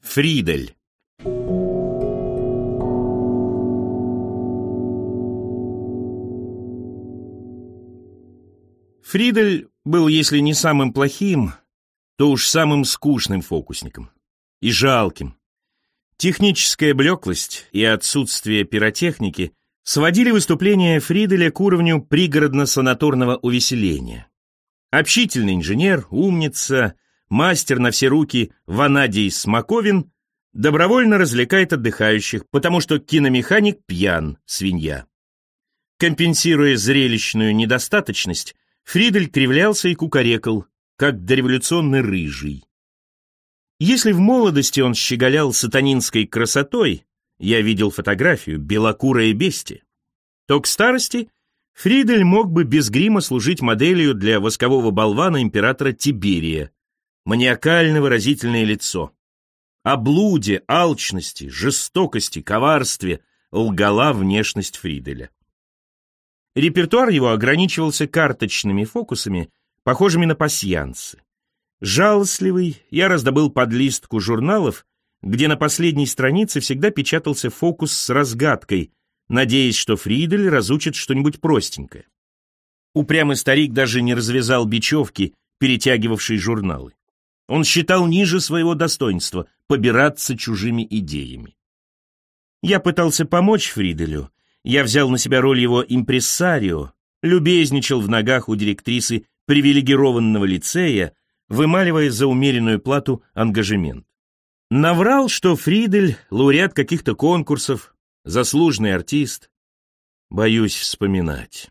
Фридель Фридель был, если не самым плохим, то уж самым скучным фокусником. И жалким. Техническая блеклость и отсутствие пиротехники сводили выступление Фриделя к уровню пригородно-санаторного увеселения. Общительный инженер, умница, мастер на все руки Ванадий Смаковин добровольно развлекает отдыхающих, потому что киномеханик пьян, свинья. Компенсируя зрелищную недостаточность, Фридель кривлялся и кукарекал, как дореволюционный рыжий. Если в молодости он щеголял сатанинской красотой, я видел фотографию «Белокурое бестие», то к старости Фридель мог бы без грима служить моделью для воскового болвана императора Тиберия. Маниакально-выразительное лицо. О блуде, алчности, жестокости, коварстве лгала внешность Фриделя. Репертуар его ограничивался карточными фокусами, похожими на пасьянсы. Жалостливый, я раздобыл подлистку журналов, где на последней странице всегда печатался фокус с разгадкой, надеясь, что Фридель разучит что-нибудь простенькое. Упрямый старик даже не развязал бечевки, перетягивавшей журналы. Он считал ниже своего достоинства побираться чужими идеями. Я пытался помочь Фриделю, я взял на себя роль его импрессарио, любезничал в ногах у директрисы привилегированного лицея, вымаливая за умеренную плату ангажемент. Наврал, что Фридель — лауреат каких-то конкурсов, заслуженный артист. Боюсь вспоминать.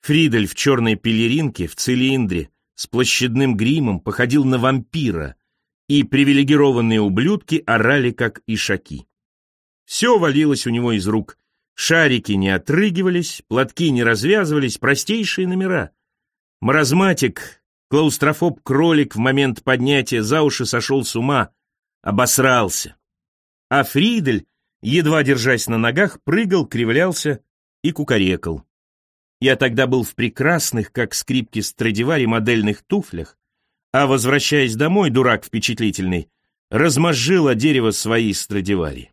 Фридель в черной пелеринке, в цилиндре, с площадным гримом походил на вампира, и привилегированные ублюдки орали, как ишаки. Все валилось у него из рук, Шарики не отрыгивались, платки не развязывались, простейшие номера. Маразматик, клаустрофоб-кролик в момент поднятия за уши сошел с ума, обосрался. А Фридель, едва держась на ногах, прыгал, кривлялся и кукарекал. Я тогда был в прекрасных, как скрипки Страдивари, модельных туфлях, а, возвращаясь домой, дурак впечатлительный, размозжил дерево свои Страдивари.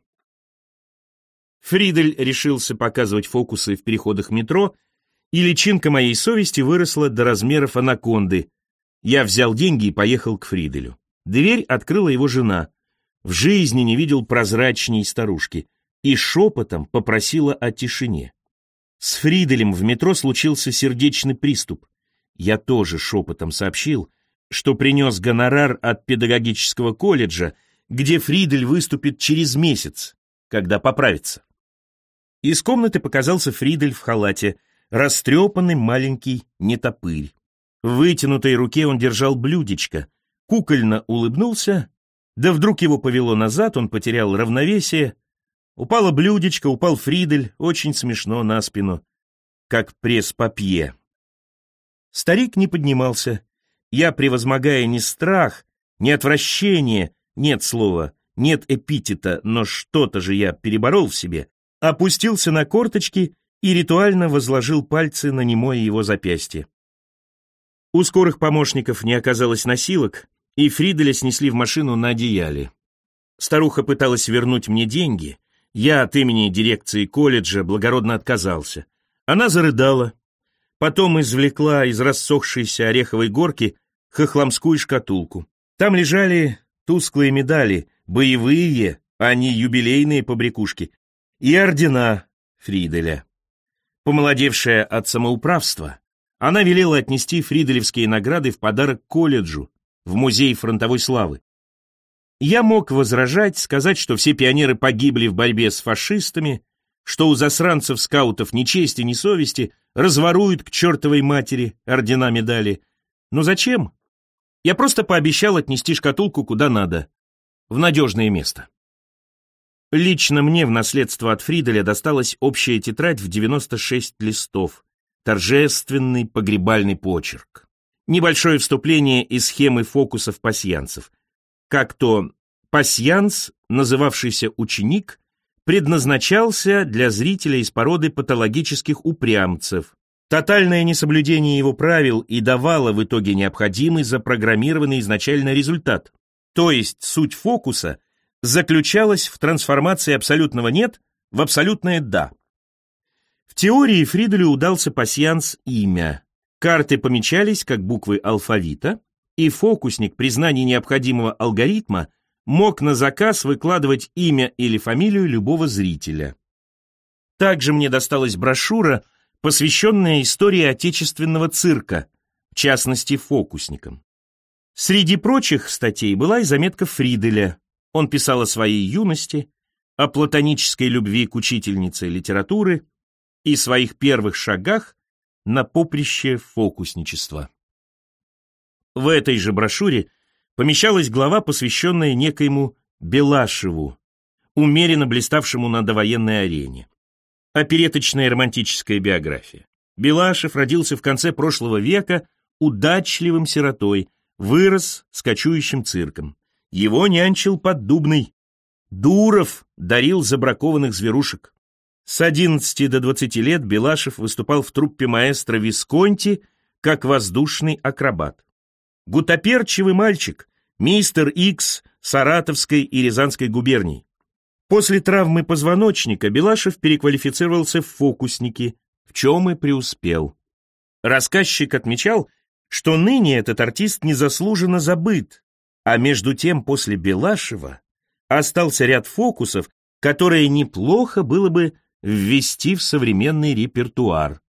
Фридель решился показывать фокусы в переходах метро, и личинка моей совести выросла до размеров анаконды. Я взял деньги и поехал к Фриделю. Дверь открыла его жена. В жизни не видел прозрачней старушки. И шепотом попросила о тишине. С Фриделем в метро случился сердечный приступ. Я тоже шепотом сообщил, что принес гонорар от педагогического колледжа, где Фридель выступит через месяц, когда поправится. Из комнаты показался Фридель в халате, растрепанный маленький нетопырь. В вытянутой руке он держал блюдечко, кукольно улыбнулся, да вдруг его повело назад, он потерял равновесие. Упало блюдечко, упал Фридель, очень смешно на спину, как пресс-папье. Старик не поднимался. Я, превозмогая не страх, не отвращение, нет слова, нет эпитета, но что-то же я переборол в себе, опустился на корточки и ритуально возложил пальцы на немое его запястье. У скорых помощников не оказалось носилок, и Фриделя снесли в машину на одеяле. Старуха пыталась вернуть мне деньги, я от имени дирекции колледжа благородно отказался. Она зарыдала, потом извлекла из рассохшейся ореховой горки хохломскую шкатулку. Там лежали тусклые медали, боевые, а не юбилейные побрякушки, и ордена Фриделя. Помолодевшая от самоуправства, она велела отнести фриделевские награды в подарок колледжу, в музей фронтовой славы. Я мог возражать, сказать, что все пионеры погибли в борьбе с фашистами, что у засранцев-скаутов ни чести, ни совести, разворуют к чертовой матери ордена медали. Но зачем? Я просто пообещал отнести шкатулку куда надо, в надежное место. Лично мне в наследство от Фриделя досталась общая тетрадь в 96 листов, торжественный погребальный почерк. Небольшое вступление из схемы фокусов пасьянцев. Как то пасьянс, называвшийся ученик, предназначался для зрителя из породы патологических упрямцев. Тотальное несоблюдение его правил и давало в итоге необходимый запрограммированный изначально результат. То есть суть фокуса заключалась в трансформации абсолютного «нет» в абсолютное «да». В теории Фриделю удался пасьянс имя. Карты помечались как буквы алфавита, и фокусник при знании необходимого алгоритма мог на заказ выкладывать имя или фамилию любого зрителя. Также мне досталась брошюра, посвященная истории отечественного цирка, в частности фокусникам. Среди прочих статей была и заметка Фриделя. Он писал о своей юности, о платонической любви к учительнице литературы и своих первых шагах на поприще фокусничества. В этой же брошюре помещалась глава, посвященная некоему Белашеву, умеренно блиставшему на довоенной арене. Опереточная романтическая биография. Белашев родился в конце прошлого века удачливым сиротой, вырос с кочующим цирком. Его нянчил поддубный. Дуров дарил забракованных зверушек. С 11 до 20 лет Белашев выступал в труппе маэстро Висконти как воздушный акробат. Гутоперчивый мальчик, мистер Икс Саратовской и Рязанской губерний. После травмы позвоночника Белашев переквалифицировался в фокусники, в чем и преуспел. Рассказчик отмечал, что ныне этот артист незаслуженно забыт, а между тем после Белашева остался ряд фокусов, которые неплохо было бы ввести в современный репертуар.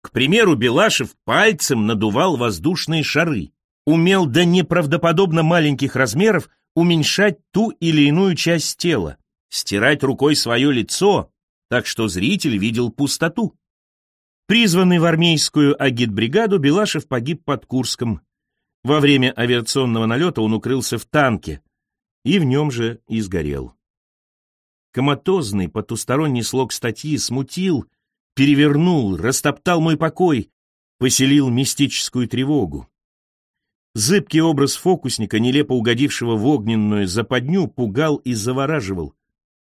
К примеру, Белашев пальцем надувал воздушные шары, умел до неправдоподобно маленьких размеров уменьшать ту или иную часть тела, стирать рукой свое лицо, так что зритель видел пустоту. Призванный в армейскую агитбригаду, Белашев погиб под Курском. Во время авиационного налета он укрылся в танке и в нем же и сгорел. Коматозный потусторонний слог статьи смутил, перевернул, растоптал мой покой, поселил мистическую тревогу. Зыбкий образ фокусника, нелепо угодившего в огненную западню, пугал и завораживал.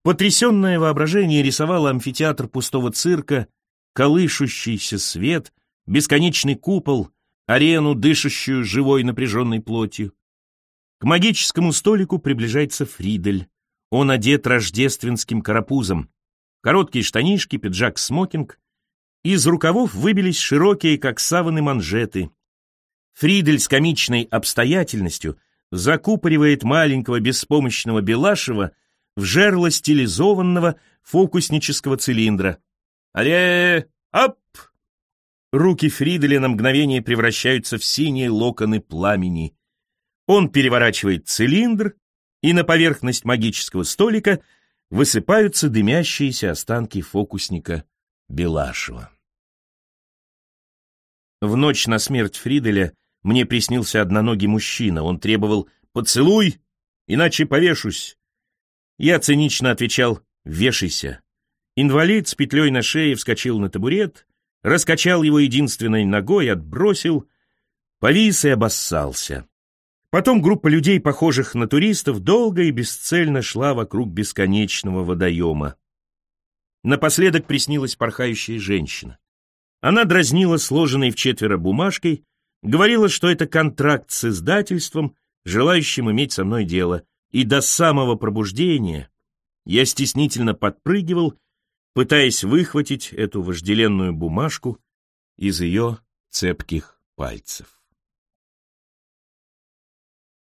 Потрясенное воображение рисовало амфитеатр пустого цирка, колышущийся свет, бесконечный купол, арену, дышащую живой напряженной плотью. К магическому столику приближается Фридель. Он одет рождественским карапузом. Короткие штанишки, пиджак-смокинг. Из рукавов выбились широкие, как саваны, манжеты. Фридель с комичной обстоятельностью закупоривает маленького беспомощного Белашева в жерло стилизованного фокуснического цилиндра. «Алле! Ап!» Руки Фриделя на мгновение превращаются в синие локоны пламени. Он переворачивает цилиндр, и на поверхность магического столика высыпаются дымящиеся останки фокусника Белашева. В ночь на смерть Фриделя мне приснился одноногий мужчина. Он требовал «Поцелуй, иначе повешусь». Я цинично отвечал «Вешайся». Инвалид с петлей на шее вскочил на табурет, раскачал его единственной ногой, отбросил, повис и обоссался. Потом группа людей, похожих на туристов, долго и бесцельно шла вокруг бесконечного водоема. Напоследок приснилась порхающая женщина. Она дразнила сложенной в четверо бумажкой, Говорила, что это контракт с издательством, желающим иметь со мной дело, и до самого пробуждения я стеснительно подпрыгивал, пытаясь выхватить эту вожделенную бумажку из ее цепких пальцев.